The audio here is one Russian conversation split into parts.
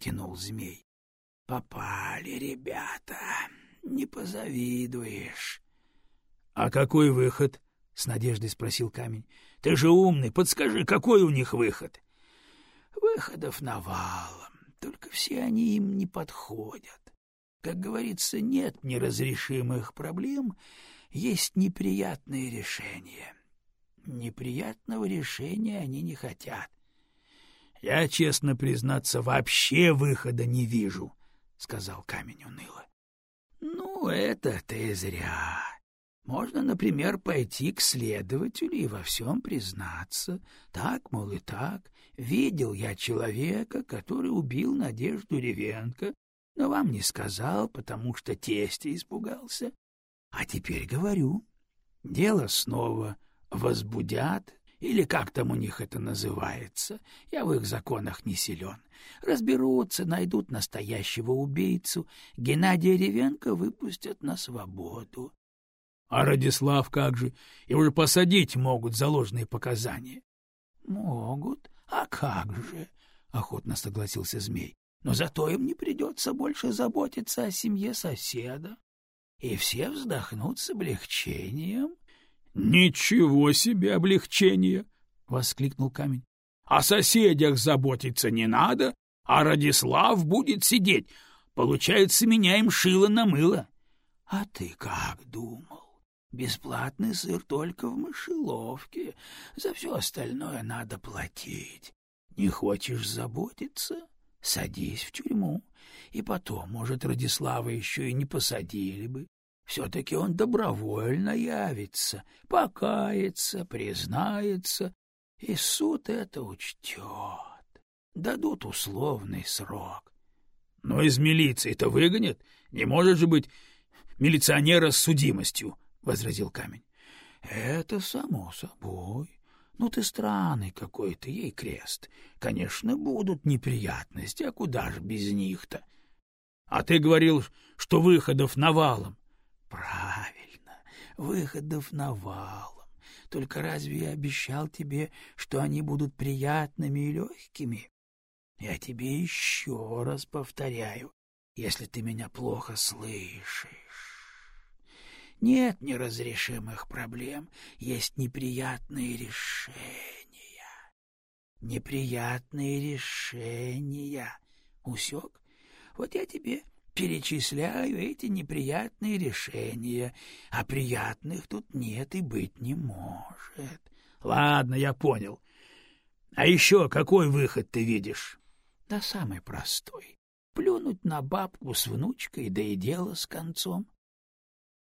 протянул змей. — Попали, ребята, не позавидуешь. — А какой выход? — с надеждой спросил камень. — Ты же умный, подскажи, какой у них выход? — Выходов навалом, только все они им не подходят. Как говорится, нет неразрешимых проблем, есть неприятные решения. Неприятного решения они не хотят. — Я, честно признаться, вообще выхода не вижу, — сказал камень уныло. — Ну, это ты зря. Можно, например, пойти к следователю и во всем признаться. Так, мол, и так. Видел я человека, который убил Надежду Ревенко, но вам не сказал, потому что тестя испугался. А теперь говорю. Дело снова возбудят, или как там у них это называется. Я в их законах не силен. Разберутся, найдут настоящего убийцу. Геннадия Ревенко выпустят на свободу. А Радислав как же? Его же посадить могут за ложные показания. — Могут. А как же? — охотно согласился змей. — Но зато им не придется больше заботиться о семье соседа. И все вздохнут с облегчением. — Ничего себе облегчение! — воскликнул камень. — О соседях заботиться не надо, а Радислав будет сидеть. Получается, меняем шило на мыло. — А ты как думал? Бесплатный сыр только в мышеловке. За все остальное надо платить. Не хочешь заботиться? Садись в тюрьму. И потом, может, Радислава еще и не посадили бы. Все-таки он добровольно явится, покается, признается, и суд это учтет. Дадут условный срок. Но из милиции-то выгонят. Не может же быть милиционера с судимостью, — возразил камень. — Это само собой. Ну ты странный какой-то, ей крест. Конечно, будут неприятности, а куда же без них-то? А ты говорил, что выходов навалом. Правильно, выходов навалом. Только разве я обещал тебе, что они будут приятными и легкими? Я тебе еще раз повторяю, если ты меня плохо слышишь. Нет неразрешимых проблем, есть неприятные решения. Неприятные решения. Усек? Вот я тебе перечисляю эти неприятные решения, а приятных тут нет и быть не может. Ладно, я понял. А еще какой выход ты видишь? Да самый простой. Плюнуть на бабку с внучкой, да и дело с концом.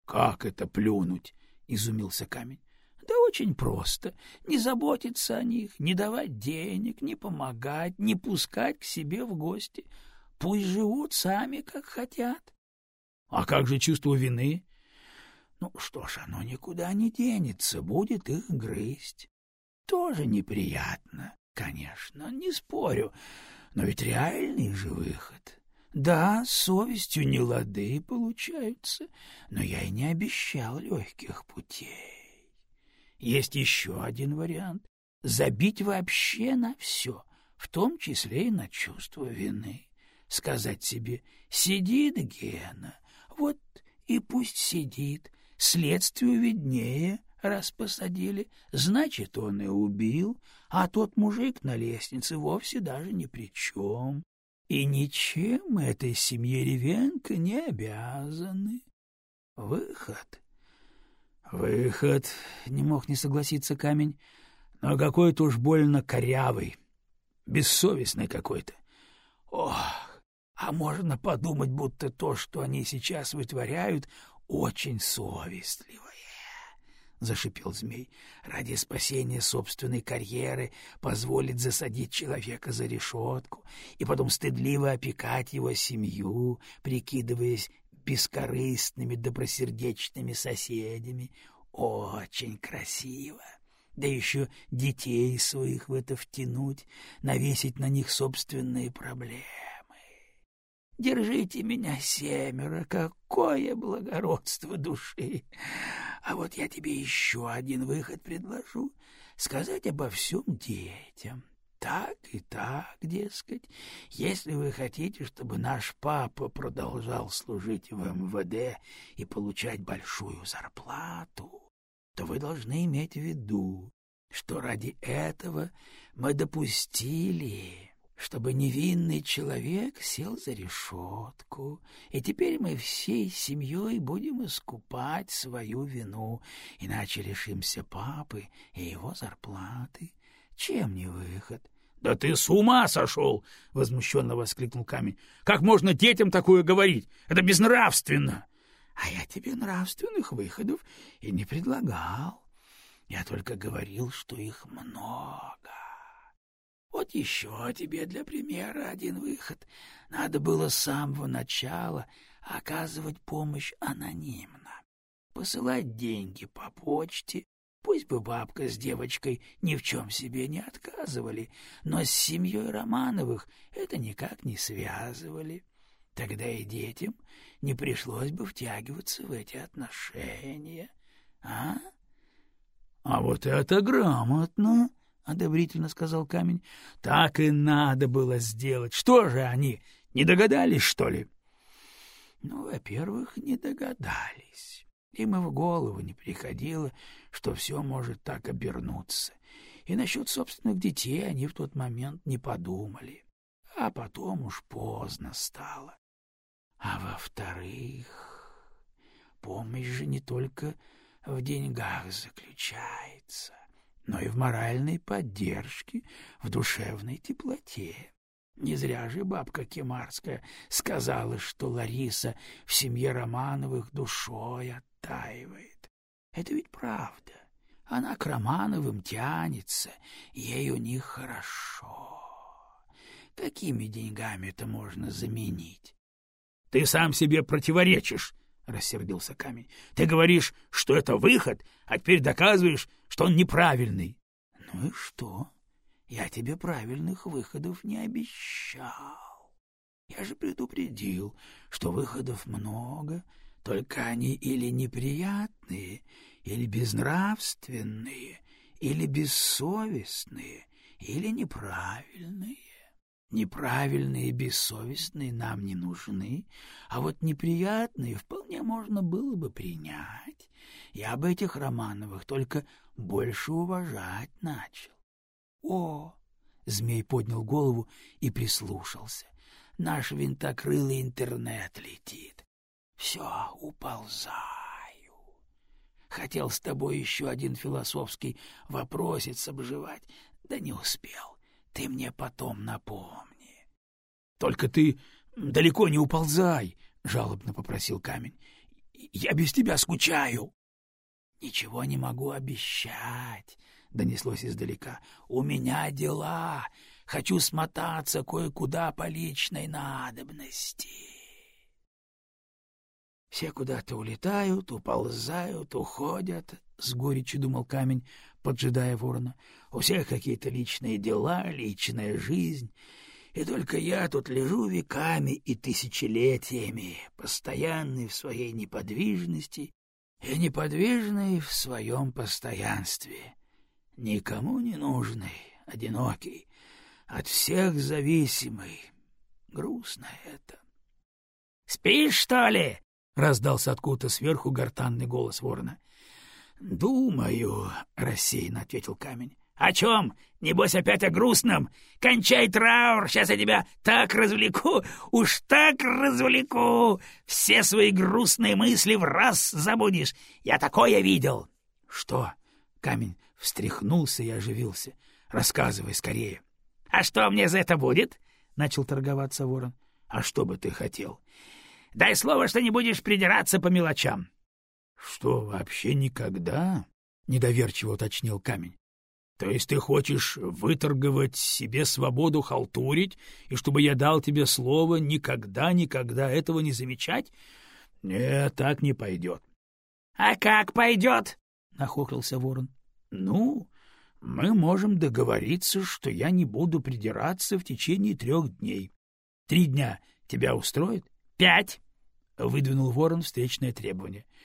— Как это плюнуть? — изумился камень. — Да очень просто. Не заботиться о них, не давать денег, не помогать, не пускать к себе в гости. Пусть живут сами, как хотят. — А как же чувство вины? — Ну что ж, оно никуда не денется, будет их грызть. Тоже неприятно, конечно, не спорю, но ведь реальный же выход. Да, с совестью не лады получаются, но я и не обещал легких путей. Есть еще один вариант — забить вообще на все, в том числе и на чувство вины. Сказать себе «сидит Гена, вот и пусть сидит, следствию виднее, раз посадили, значит, он и убил, а тот мужик на лестнице вовсе даже ни при чем и ничем этой семье Ревенко не обязаны. Выход. Выход, не мог не согласиться камень, но какой-то уж больно корявый, бессовестный какой-то. Ох, а можно подумать, будто то, что они сейчас вытворяют, очень совестливо зашипел змей. Ради спасения собственной карьеры позволит засадить человека за решетку и потом стыдливо опекать его семью, прикидываясь бескорыстными добросердечными соседями. Очень красиво. Да еще детей своих в это втянуть, навесить на них собственные проблемы. Держите меня семеро, какое благородство души! А вот я тебе еще один выход предложу — сказать обо всем детям. так, и так, дескать. Если вы хотите, чтобы наш папа продолжал служить в МВД и получать большую зарплату, то вы должны иметь в виду, что ради этого мы допустили, чтобы невинный человек сел за решетку, и теперь мы всей семьей будем искупать свою вину, иначе лишимся папы и его зарплаты. Чем не выход? — Да ты с ума сошел! — возмущенно воскликнул камень. — Как можно детям такое говорить? Это безнравственно! — А я тебе нравственных выходов и не предлагал. Я только говорил, что их много. Вот еще тебе для примера один выход. Надо было с самого начала оказывать помощь анонимно. Посылать деньги по почте. Пусть бы бабка с девочкой ни в чем себе не отказывали, но с семьей Романовых это никак не связывали. Тогда и детям не пришлось бы втягиваться в эти отношения. А? — А вот это грамотно! — одобрительно сказал камень. — Так и надо было сделать. Что же они, не догадались, что ли? — Ну, во-первых, не догадались. Им и в голову не приходило, что все может так обернуться. И насчет собственных детей они в тот момент не подумали. А потом уж поздно стало. А во-вторых, помощь же не только в деньгах заключается но и в моральной поддержке, в душевной теплоте. Не зря же бабка Кемарская сказала, что Лариса в семье Романовых душой оттаивает. Это ведь правда. Она к Романовым тянется, ей у них хорошо. Какими деньгами это можно заменить? — Ты сам себе противоречишь, — рассердился камень. — Ты говоришь, что это выход, а теперь доказываешь, что он неправильный. — Ну и что? Я тебе правильных выходов не обещал. Я же предупредил, что выходов много, только они или неприятные, или безнравственные, или бессовестные, или неправильные. Неправильные и бессовестные нам не нужны, а вот неприятные вполне можно было бы принять. Я бы этих Романовых только больше уважать начал. О! Змей поднял голову и прислушался. Наш винтокрылый интернет летит. Все, уползаю. Хотел с тобой еще один философский вопросец обживать, да не успел. Ты мне потом напомни. — Только ты далеко не уползай, — жалобно попросил камень. — Я без тебя скучаю. — Ничего не могу обещать, — донеслось издалека. — У меня дела. Хочу смотаться кое-куда по личной надобности. Все куда-то улетают, уползают, уходят, — с горечью думал камень, поджидая ворона. У всех какие-то личные дела, личная жизнь. И только я тут лежу веками и тысячелетиями, постоянный в своей неподвижности и неподвижный в своем постоянстве. Никому не нужный, одинокий, от всех зависимый. Грустно это. — Спишь, что ли? — раздался откуда-то сверху гортанный голос ворона. — Думаю, — рассеянно ответил камень. — О чем? Небось опять о грустном? Кончай траур, сейчас я тебя так развлеку, уж так развлеку. Все свои грустные мысли в раз забудешь. Я такое видел. — Что? — камень встряхнулся и оживился. — Рассказывай скорее. — А что мне за это будет? — начал торговаться ворон. — А что бы ты хотел? — Дай слово, что не будешь придираться по мелочам. — Что, вообще никогда? — недоверчиво уточнил камень. — То есть ты хочешь выторговать себе свободу халтурить, и чтобы я дал тебе слово никогда-никогда этого не замечать? Нет, так не пойдет. — А как пойдет? — нахохлился ворон. — Ну, мы можем договориться, что я не буду придираться в течение трех дней. Три дня тебя устроит? — Пять! — выдвинул ворон встречное требование. —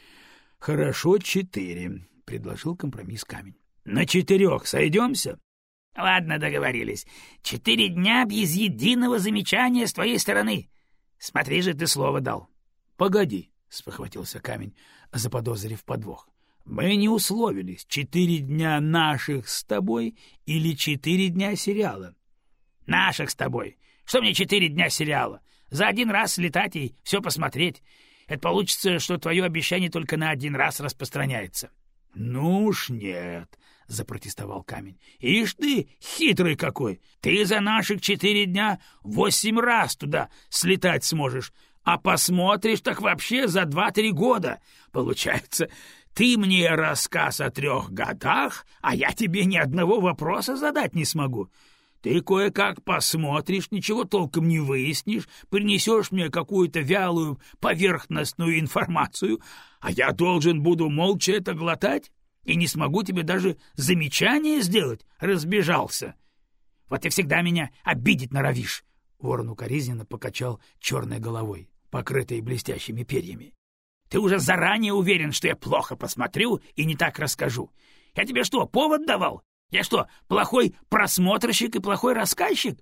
Хорошо, четыре, предложил компромисс камень. На четырех сойдемся? Ладно, договорились. Четыре дня без единого замечания с твоей стороны. Смотри же, ты слово дал. — Погоди, — спохватился камень, заподозрив подвох. — Мы не условились, четыре дня наших с тобой или четыре дня сериала. — Наших с тобой. Что мне четыре дня сериала? За один раз летать и все посмотреть. Это получится, что твое обещание только на один раз распространяется. — Ну уж нет, — запротестовал камень. — Ишь ты, хитрый какой! Ты за наших четыре дня восемь раз туда слетать сможешь, а посмотришь так вообще за два-три года. Получается, ты мне рассказ о трех годах, а я тебе ни одного вопроса задать не смогу. Ты кое-как посмотришь, ничего толком не выяснишь, принесешь мне какую-то вялую поверхностную информацию, а я должен буду молча это глотать и не смогу тебе даже замечание сделать, разбежался. Вот ты всегда меня обидеть норовишь. Ворон укоризненно покачал черной головой, покрытой блестящими перьями. Ты уже заранее уверен, что я плохо посмотрю и не так расскажу. Я тебе что, повод давал? Я что, плохой просмотрщик и плохой рассказчик?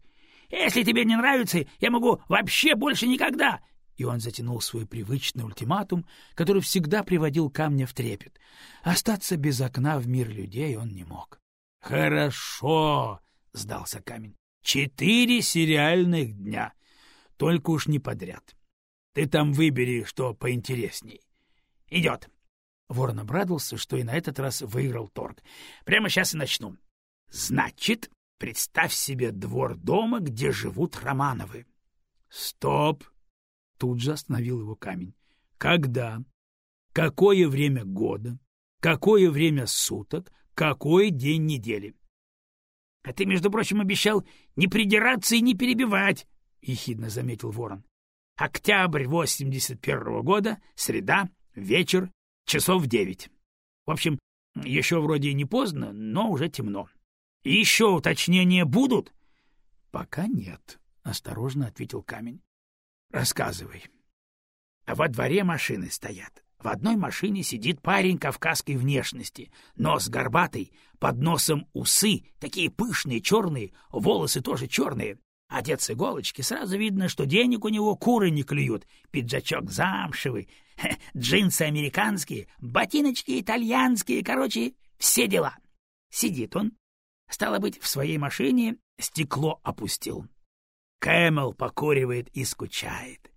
Если тебе не нравится, я могу вообще больше никогда. И он затянул свой привычный ультиматум, который всегда приводил камня в трепет. Остаться без окна в мир людей он не мог. Хорошо, сдался камень. Четыре сериальных дня. Только уж не подряд. Ты там выбери, что поинтересней. Идет. Ворон обрадовался, что и на этот раз выиграл торг. Прямо сейчас и начну. Значит, представь себе двор дома, где живут Романовы. Стоп! Тут же остановил его камень. Когда? Какое время года? Какое время суток? Какой день недели? — А ты, между прочим, обещал не придираться и не перебивать, — ехидно заметил ворон. — Октябрь восемьдесят первого года, среда, вечер, часов девять. В общем, еще вроде не поздно, но уже темно. Еще уточнения будут? — Пока нет, — осторожно ответил камень. — Рассказывай. Во дворе машины стоят. В одной машине сидит парень кавказской внешности, нос горбатый, под носом усы, такие пышные, черные, волосы тоже черные. С иголочки, сразу видно, что денег у него куры не клюют. Пиджачок замшевый, джинсы американские, ботиночки итальянские, короче, все дела. Сидит он, стало быть, в своей машине стекло опустил. Кэмел покуривает и скучает.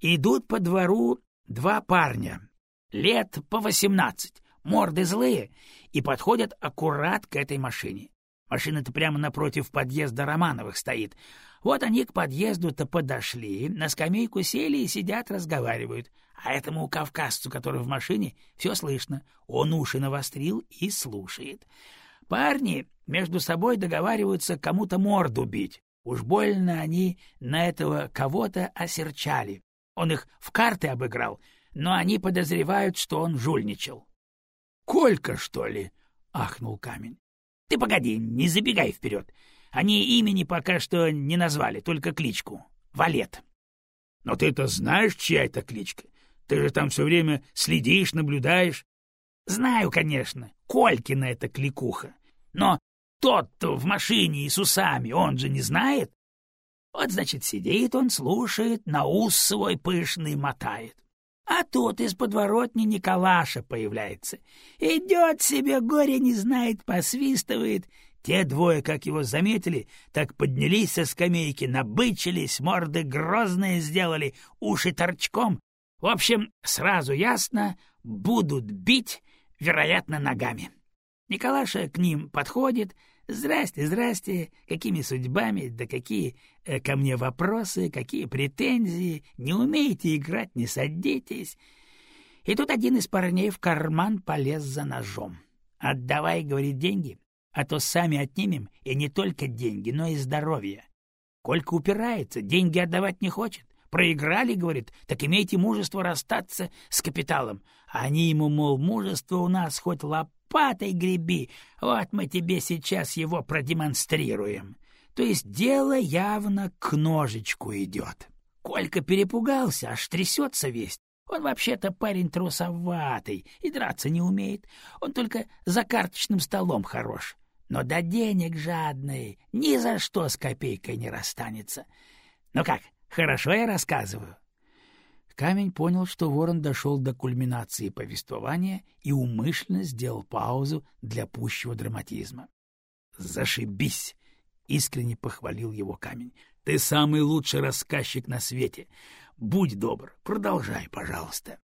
Идут по двору два парня, лет по восемнадцать, морды злые, и подходят аккурат к этой машине. Машина-то прямо напротив подъезда Романовых стоит. Вот они к подъезду-то подошли, на скамейку сели и сидят, разговаривают. А этому кавказцу, который в машине, все слышно. Он уши навострил и слушает. Парни между собой договариваются кому-то морду бить. Уж больно они на этого кого-то осерчали. Он их в карты обыграл, но они подозревают, что он жульничал. — Колька, что ли? — ахнул камень. — Ты погоди, не забегай вперед. Они имени пока что не назвали, только кличку. Валет. — Но ты-то знаешь, чья это кличка? Ты же там все время следишь, наблюдаешь. — Знаю, конечно. Колькина это кликуха. Но тот-то в машине и с усами, он же не знает. Вот, значит, сидит он, слушает, на ус свой пышный мотает. А тут из подворотни Николаша появляется. Идет себе, горе не знает, посвистывает. Те двое, как его заметили, так поднялись со скамейки, набычились, морды грозные сделали, уши торчком. В общем, сразу ясно, будут бить, вероятно, ногами. Николаша к ним подходит, Здрасте, здрасте, какими судьбами, да какие э, ко мне вопросы, какие претензии, не умеете играть, не садитесь. И тут один из парней в карман полез за ножом. Отдавай, говорит, деньги, а то сами отнимем, и не только деньги, но и здоровье. Колька упирается, деньги отдавать не хочет. Проиграли, говорит, так имейте мужество расстаться с капиталом. Они ему, мол, мужество у нас хоть лап лопатой греби. Вот мы тебе сейчас его продемонстрируем. То есть дело явно к ножичку идет. Колька перепугался, аж трясется весь. Он вообще-то парень трусоватый и драться не умеет. Он только за карточным столом хорош. но до денег жадный ни за что с копейкой не расстанется. Ну как, хорошо я рассказываю? Камень понял, что ворон дошел до кульминации повествования и умышленно сделал паузу для пущего драматизма. «Зашибись!» — искренне похвалил его камень. «Ты самый лучший рассказчик на свете. Будь добр, продолжай, пожалуйста».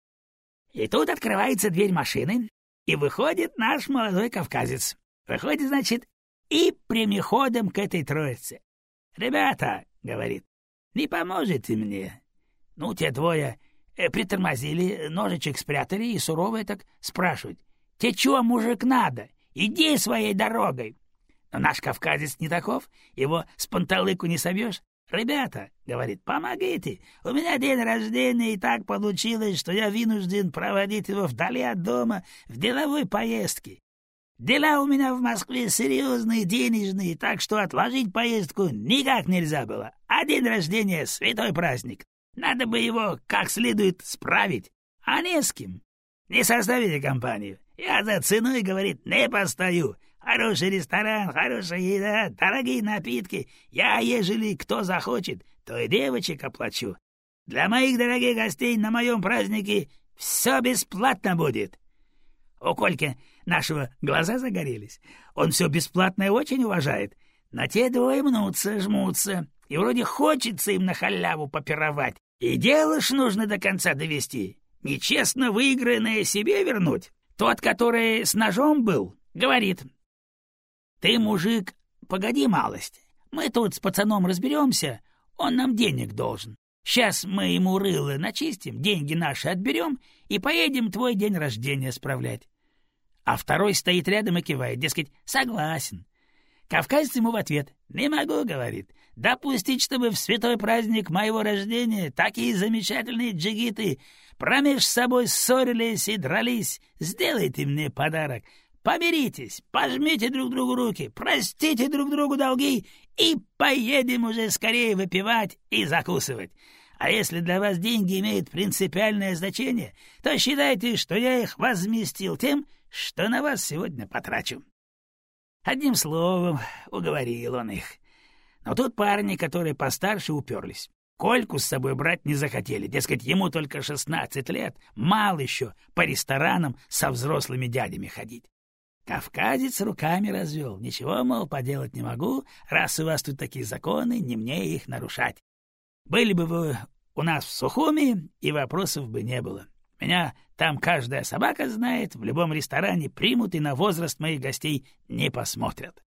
И тут открывается дверь машины, и выходит наш молодой кавказец. Выходит, значит, и прямиходом к этой троице. «Ребята», — говорит, — «не поможете мне, ну, те двое э, притормозили, ножичек спрятали и суровые так спрашивают. «Те чего, мужик, надо? Иди своей дорогой!» Но наш кавказец не таков, его с панталыку не собьешь. «Ребята», — говорит, — «помогите, у меня день рождения, и так получилось, что я вынужден проводить его вдали от дома в деловой поездке. Дела у меня в Москве серьезные, денежные, так что отложить поездку никак нельзя было. А день рождения — святой праздник. Надо бы его как следует справить, а не с кем. Не составите компанию. Я за ценой, говорит, не постою. Хороший ресторан, хорошая еда, дорогие напитки. Я, ежели кто захочет, то и девочек оплачу. Для моих дорогих гостей на моем празднике все бесплатно будет. У Кольки нашего глаза загорелись. Он все бесплатное очень уважает. На те двое мнутся, жмутся, и вроде хочется им на халяву попировать. И дело ж нужно до конца довести. Нечестно выигранное себе вернуть. Тот, который с ножом был, говорит. Ты, мужик, погоди малость. Мы тут с пацаном разберемся, он нам денег должен. Сейчас мы ему рыло начистим, деньги наши отберем и поедем твой день рождения справлять. А второй стоит рядом и кивает, дескать, согласен. Кавказец ему в ответ «Не могу», — говорит, — «допустить, чтобы в святой праздник моего рождения такие замечательные джигиты промеж собой ссорились и дрались. Сделайте мне подарок. Помиритесь, пожмите друг другу руки, простите друг другу долги и поедем уже скорее выпивать и закусывать. А если для вас деньги имеют принципиальное значение, то считайте, что я их возместил тем, что на вас сегодня потрачу. Одним словом, уговорил он их. Но тут парни, которые постарше, уперлись. Кольку с собой брать не захотели, дескать, ему только шестнадцать лет, мало еще по ресторанам со взрослыми дядями ходить. Кавказец руками развел. Ничего, мол, поделать не могу, раз у вас тут такие законы, не мне их нарушать. Были бы вы у нас в Сухуми, и вопросов бы не было. Меня там каждая собака знает, в любом ресторане примут и на возраст моих гостей не посмотрят.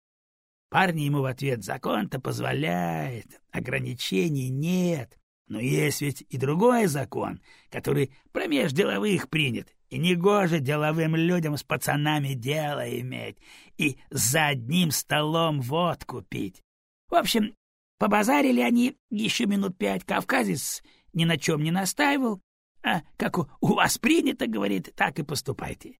Парни ему в ответ «Закон-то позволяет, ограничений нет». Но есть ведь и другой закон, который промеж деловых принят, и негоже деловым людям с пацанами дело иметь и за одним столом водку пить. В общем, побазарили они еще минут пять, кавказец ни на чем не настаивал, а как у, вас принято, говорит, так и поступайте.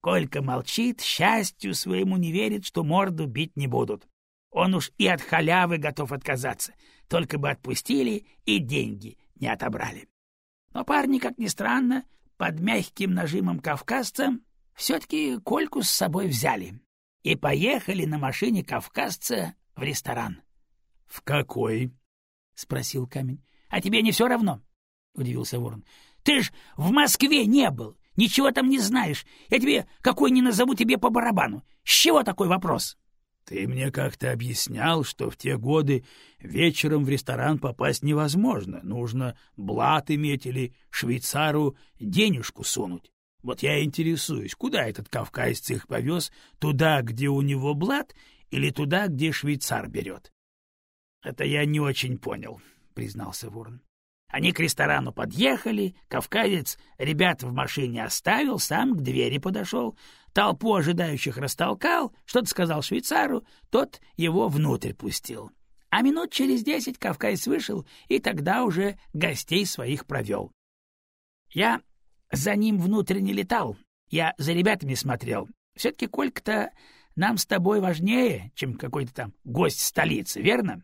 Колька молчит, счастью своему не верит, что морду бить не будут. Он уж и от халявы готов отказаться, только бы отпустили и деньги не отобрали. Но парни, как ни странно, под мягким нажимом кавказца все-таки Кольку с собой взяли и поехали на машине кавказца в ресторан. — В какой? — спросил камень. — А тебе не все равно? — удивился ворон. Ты ж в Москве не был, ничего там не знаешь. Я тебе какой ни назову тебе по барабану. С чего такой вопрос? Ты мне как-то объяснял, что в те годы вечером в ресторан попасть невозможно. Нужно блат иметь или швейцару денежку сунуть. Вот я интересуюсь, куда этот кавказец их повез? Туда, где у него блат, или туда, где швейцар берет? — Это я не очень понял, — признался Ворон. Они к ресторану подъехали, кавказец ребят в машине оставил, сам к двери подошел, толпу ожидающих растолкал, что-то сказал швейцару, тот его внутрь пустил. А минут через десять кавказец вышел и тогда уже гостей своих провел. Я за ним внутрь не летал, я за ребятами смотрел. Все-таки Колька-то нам с тобой важнее, чем какой-то там гость столицы, верно?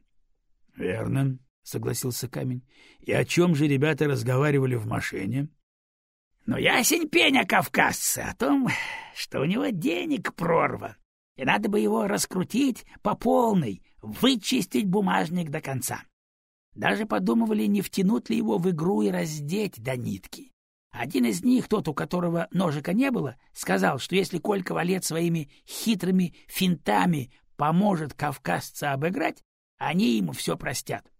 — Верно, — согласился камень. — И о чем же ребята разговаривали в машине? — Ну, ясень пень о о том, что у него денег прорва. и надо бы его раскрутить по полной, вычистить бумажник до конца. Даже подумывали, не втянуть ли его в игру и раздеть до нитки. Один из них, тот, у которого ножика не было, сказал, что если Колька Валет своими хитрыми финтами поможет кавказца обыграть, они ему все простят. —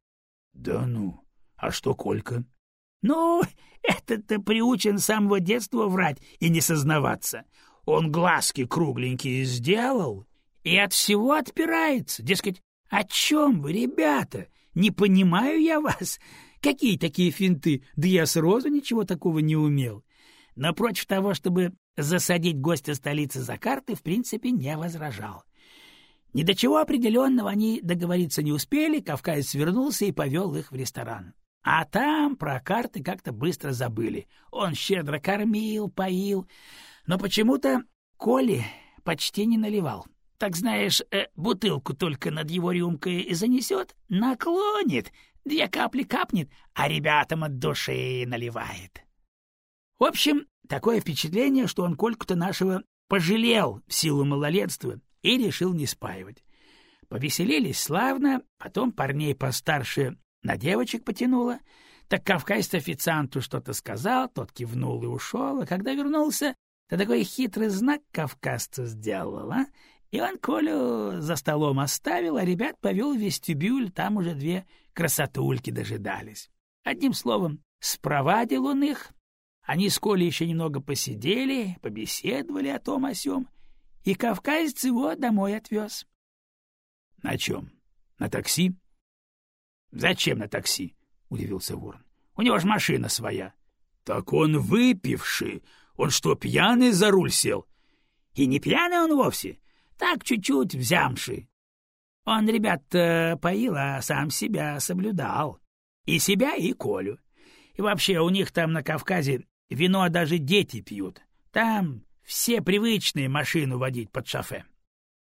Да ну, а что Колька? — Ну, этот-то приучен с самого детства врать и не сознаваться. Он глазки кругленькие сделал и от всего отпирается. Дескать, о чем вы, ребята? Не понимаю я вас. Какие такие финты? Да я сразу ничего такого не умел. Но против того, чтобы засадить гостя столицы за карты, в принципе, не возражал. Ни до чего определенного они договориться не успели, кавказец вернулся и повел их в ресторан. А там про карты как-то быстро забыли. Он щедро кормил, поил, но почему-то Коли почти не наливал. Так знаешь, э, бутылку только над его рюмкой и занесет, наклонит, две капли капнет, а ребятам от души наливает. В общем, такое впечатление, что он Кольку-то нашего пожалел в силу малолетства и решил не спаивать. Повеселились славно, потом парней постарше на девочек потянуло, так кавказец официанту что-то сказал, тот кивнул и ушел, а когда вернулся, то такой хитрый знак кавказцу сделал, а? И он Колю за столом оставил, а ребят повел в вестибюль, там уже две красотульки дожидались. Одним словом, спровадил он их, они с Колей еще немного посидели, побеседовали о том о сём, и кавказец его домой отвез. — На чем? На такси? — Зачем на такси? — удивился Ворон. — У него же машина своя. — Так он выпивший. Он что, пьяный за руль сел? — И не пьяный он вовсе. Так чуть-чуть взямши. Он ребят поил, а сам себя соблюдал. И себя, и Колю. И вообще, у них там на Кавказе вино даже дети пьют. Там все привычные машину водить под шофе.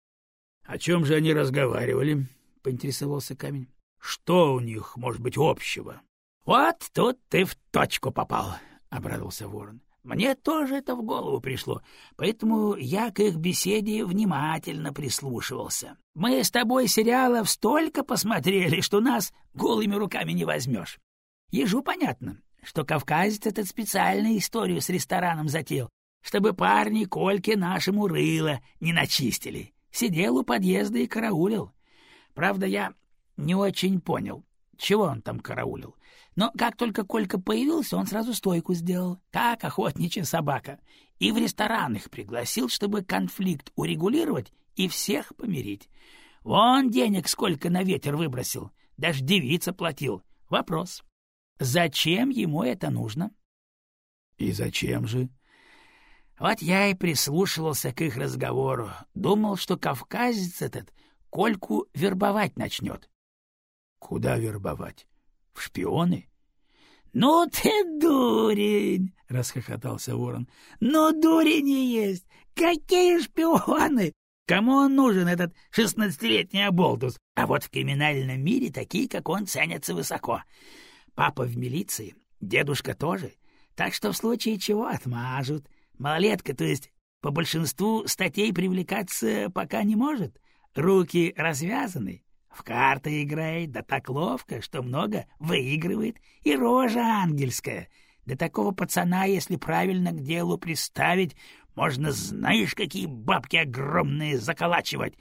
— О чем же они разговаривали? — поинтересовался камень. — Что у них, может быть, общего? — Вот тут ты в точку попал, — обрадовался ворон. Мне тоже это в голову пришло, поэтому я к их беседе внимательно прислушивался. Мы с тобой сериалов столько посмотрели, что нас голыми руками не возьмешь. Ежу понятно, что кавказец этот специальную историю с рестораном затеял, чтобы парни Кольки нашему рыло не начистили. Сидел у подъезда и караулил. Правда, я не очень понял, чего он там караулил. Но как только Колька появился, он сразу стойку сделал, как охотничья собака, и в ресторан их пригласил, чтобы конфликт урегулировать и всех помирить. Вон денег сколько на ветер выбросил, даже девица платил. Вопрос. Зачем ему это нужно? — И зачем же? Вот я и прислушивался к их разговору. Думал, что кавказец этот Кольку вербовать начнет. — Куда вербовать? В шпионы? — Ну ты дурень! — расхохотался ворон. — Ну дурень и есть! Какие шпионы! Кому он нужен, этот шестнадцатилетний оболтус? А вот в криминальном мире такие, как он, ценятся высоко. Папа в милиции, дедушка тоже, так что в случае чего отмажут. Малолетка, то есть по большинству статей привлекаться пока не может. Руки развязаны, в карты играет, да так ловко, что много выигрывает, и рожа ангельская. Да такого пацана, если правильно к делу приставить, можно знаешь, какие бабки огромные заколачивать.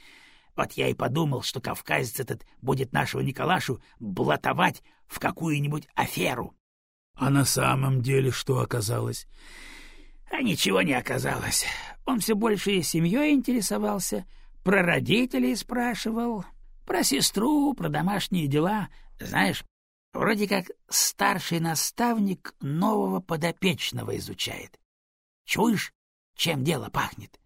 Вот я и подумал, что кавказец этот будет нашего Николашу блатовать в какую-нибудь аферу. А на самом деле что оказалось? А ничего не оказалось. Он все больше семьей интересовался, про родителей спрашивал, про сестру, про домашние дела. Знаешь, вроде как старший наставник нового подопечного изучает. Чуешь, чем дело пахнет?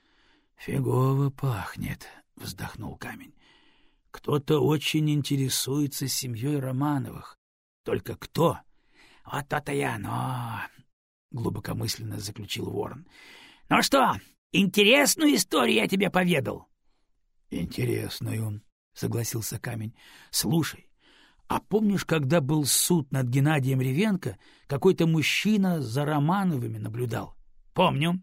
— Фигово пахнет, — вздохнул камень. — Кто-то очень интересуется семьей Романовых. Только кто? — Вот то-то и оно, — глубокомысленно заключил ворон. — Ну что, интересную историю я тебе поведал? — Интересную, — согласился камень. — Слушай, а помнишь, когда был суд над Геннадием Ревенко, какой-то мужчина за Романовыми наблюдал? — Помню.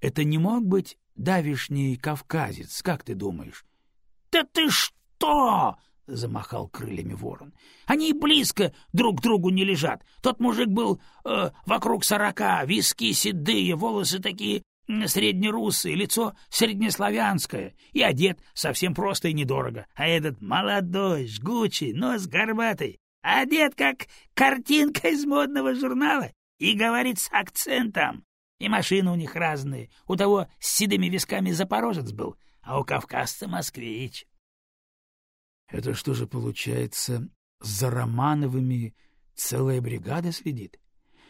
это не мог быть давишний кавказец, как ты думаешь? — Да ты что? — замахал крыльями ворон. — Они близко друг к другу не лежат. Тот мужик был э, вокруг сорока, виски седые, волосы такие среднерусые, лицо среднеславянское, и одет совсем просто и недорого. А этот молодой, жгучий, нос горбатый, одет как картинка из модного журнала и говорит с акцентом. И машины у них разные. У того с седыми висками запорожец был, а у кавказца москвич. — Это что же получается, за Романовыми целая бригада следит?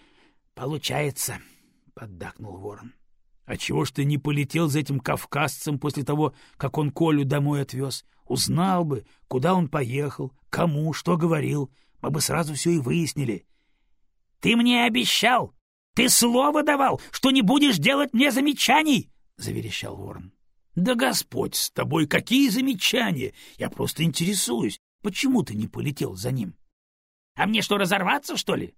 — Получается, — поддакнул ворон. — А чего ж ты не полетел за этим кавказцем после того, как он Колю домой отвез? Узнал бы, куда он поехал, кому, что говорил. Мы бы сразу все и выяснили. — Ты мне обещал, ты слово давал, что не будешь делать мне замечаний, — заверещал ворон. — Да Господь с тобой, какие замечания! Я просто интересуюсь, почему ты не полетел за ним? — А мне что, разорваться, что ли?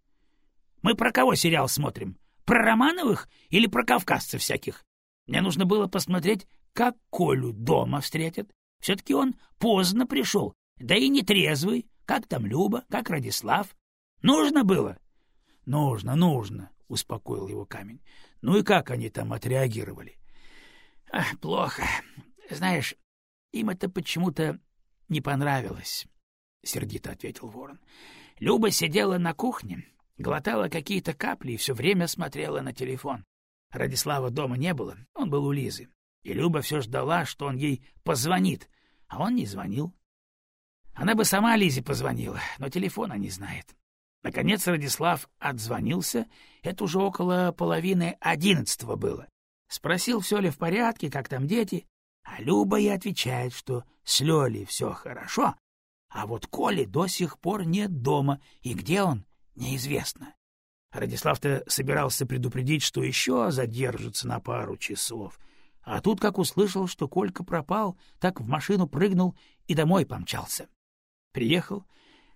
Мы про кого сериал смотрим? Про Романовых или про кавказцев всяких? Мне нужно было посмотреть, как Колю дома встретят. Все-таки он поздно пришел, да и не трезвый. Как там Люба, как Радислав? Нужно было? — Нужно, нужно. — успокоил его камень. — Ну и как они там отреагировали? — Плохо. Знаешь, им это почему-то не понравилось, — сердито ответил ворон. Люба сидела на кухне, глотала какие-то капли и все время смотрела на телефон. Радислава дома не было, он был у Лизы. И Люба все ждала, что он ей позвонит, а он не звонил. Она бы сама Лизе позвонила, но телефона не знает. Наконец Радислав отзвонился, это уже около половины одиннадцатого было. Спросил, все ли в порядке, как там дети, а Люба и отвечает, что с Лёлей все хорошо, а вот Коли до сих пор нет дома, и где он, неизвестно. Радислав-то собирался предупредить, что еще задержится на пару часов, а тут, как услышал, что Колька пропал, так в машину прыгнул и домой помчался. Приехал,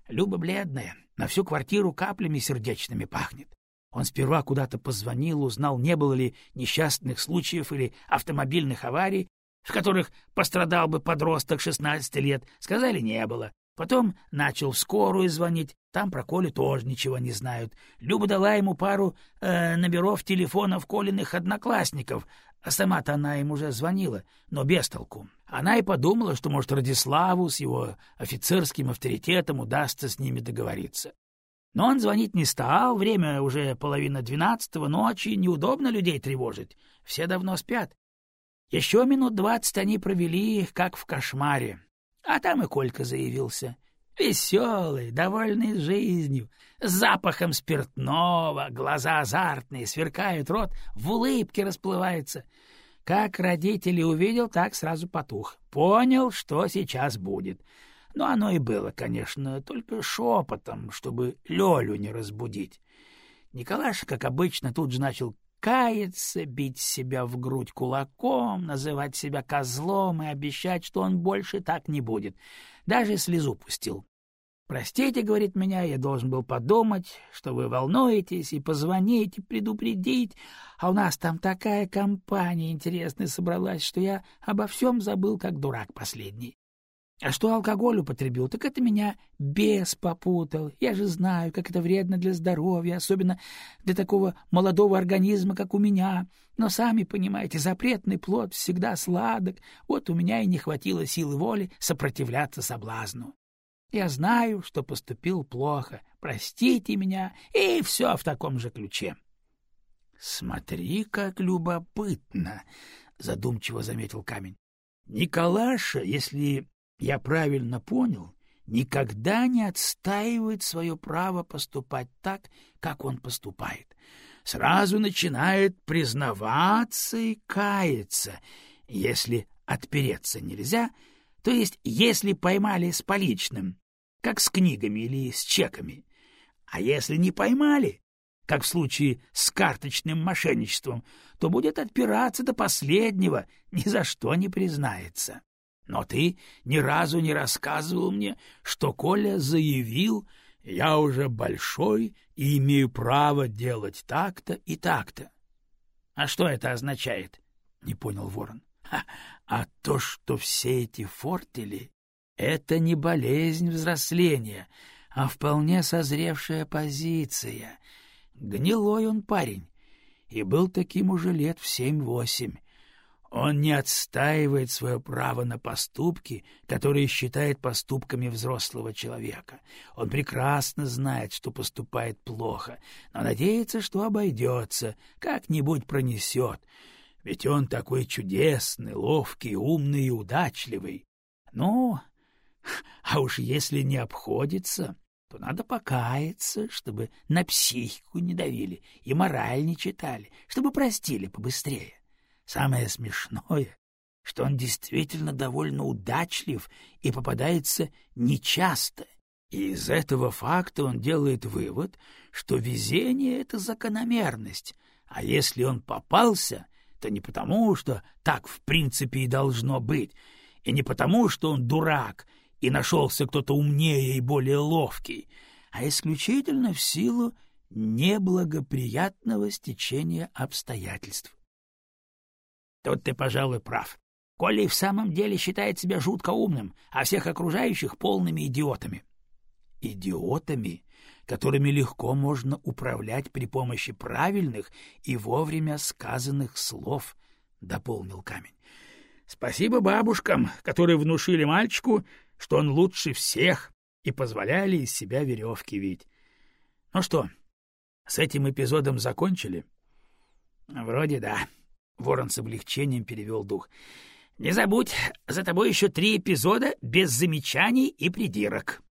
Люба бледная, на всю квартиру каплями сердечными пахнет. Он сперва куда-то позвонил, узнал, не было ли несчастных случаев или автомобильных аварий, в которых пострадал бы подросток 16 лет. Сказали, не было. Потом начал в скорую звонить, там про Колю тоже ничего не знают. Люба дала ему пару э, номеров телефонов Колиных одноклассников, а сама-то она им уже звонила, но без толку. Она и подумала, что, может, Радиславу с его офицерским авторитетом удастся с ними договориться. Но он звонить не стал, время уже половина двенадцатого ночи, неудобно людей тревожить, все давно спят. Еще минут двадцать они провели, как в кошмаре. А там и Колька заявился. Веселый, довольный жизнью, с запахом спиртного, глаза азартные, сверкают, рот в улыбке расплывается. Как родители увидел, так сразу потух. Понял, что сейчас будет. Но оно и было, конечно, только шепотом, чтобы Лёлю не разбудить. Николаша, как обычно, тут же начал каяться, бить себя в грудь кулаком, называть себя козлом и обещать, что он больше так не будет. Даже слезу пустил. «Простите, — говорит меня, — я должен был подумать, что вы волнуетесь, и позвонить, и предупредить, а у нас там такая компания интересная собралась, что я обо всем забыл, как дурак последний. А что алкоголь употребил, так это меня бес попутал. Я же знаю, как это вредно для здоровья, особенно для такого молодого организма, как у меня. Но сами понимаете, запретный плод всегда сладок. Вот у меня и не хватило силы воли сопротивляться соблазну. Я знаю, что поступил плохо. Простите меня, и все в таком же ключе. — Смотри, как любопытно, — задумчиво заметил камень. Николаша, если я правильно понял, никогда не отстаивает свое право поступать так, как он поступает. Сразу начинает признаваться и каяться. Если отпереться нельзя, то есть если поймали с поличным, как с книгами или с чеками. А если не поймали, как в случае с карточным мошенничеством, то будет отпираться до последнего, ни за что не признается. Но ты ни разу не рассказывал мне, что Коля заявил, я уже большой и имею право делать так-то и так-то. А что это означает? — не понял ворон. — А то, что все эти фортели — это не болезнь взросления, а вполне созревшая позиция. Гнилой он парень, и был таким уже лет в семь-восемь. Он не отстаивает свое право на поступки, которые считает поступками взрослого человека. Он прекрасно знает, что поступает плохо, но надеется, что обойдется, как-нибудь пронесет. Ведь он такой чудесный, ловкий, умный и удачливый. Ну, а уж если не обходится, то надо покаяться, чтобы на психику не давили и мораль не читали, чтобы простили побыстрее. Самое смешное, что он действительно довольно удачлив и попадается нечасто. И из этого факта он делает вывод, что везение — это закономерность, а если он попался, то не потому, что так в принципе и должно быть, и не потому, что он дурак и нашелся кто-то умнее и более ловкий, а исключительно в силу неблагоприятного стечения обстоятельств. Тут ты, пожалуй, прав. Коля в самом деле считает себя жутко умным, а всех окружающих полными идиотами. Идиотами, которыми легко можно управлять при помощи правильных и вовремя сказанных слов, — дополнил камень. Спасибо бабушкам, которые внушили мальчику, что он лучше всех, и позволяли из себя веревки вить. Ну что, с этим эпизодом закончили? Вроде да. Ворон с облегчением перевел дух. — Не забудь, за тобой еще три эпизода без замечаний и придирок.